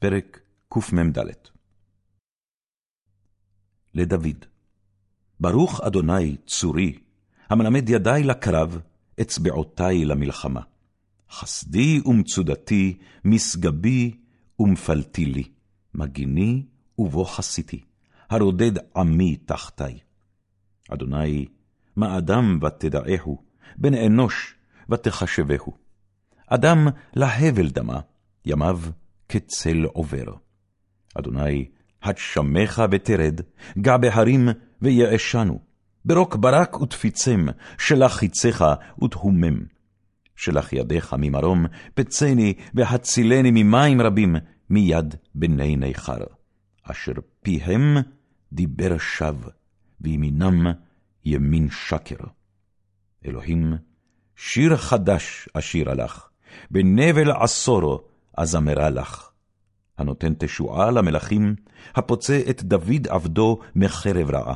פרק קמ"ד לדוד ברוך אדוני צורי, המלמד ידי לקרב, אצבעותי למלחמה. חסדי ומצודתי, משגבי ומפלתי לי, מגיני ובו חסיתי, הרודד עמי תחתי. אדוני, מה אדם ותדעהו, בן אנוש ותחשבהו. אדם להבל דמה, ימיו כצל עובר. אדוני, הדשמך ותרד, גע בהרים ויעשנו, ברוק ברק ותפיצם, שלח חיציך ותהומם. שלח ידיך ממרום, פצני והצילני ממים רבים, מיד בני נכר. אשר פיהם דיבר שווא, וימינם ימין שקר. אלוהים, שיר חדש אשירה לך, בנבל עשורו אזמרה לך. הנותן תשועה למלכים, הפוצה את דוד עבדו מחרב רעה.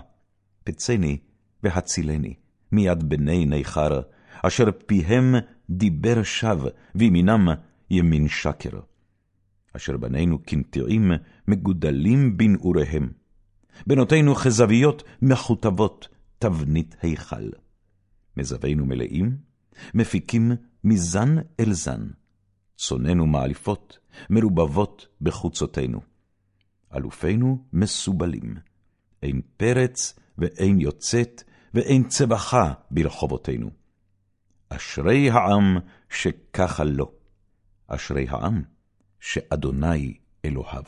פצני והצילני מיד בני נכר, אשר פיהם דיבר שווא, וימינם ימין שקר. אשר בנינו כנטיעים מגודלים בנעוריהם. בנותינו כזוויות מכותבות, תבנית היכל. מזווינו מלאים, מפיקים מזן אל זן. צוננו מעליפות, מרובבות בחוצותינו. אלופינו מסובלים, אין פרץ ואין יוצאת, ואין צבחה ברחובותינו. אשרי העם שככה לו, אשרי העם שאדוני אלוהיו.